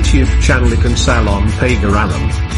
YouTube channel Ikan Salon Pagaralam.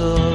ojos.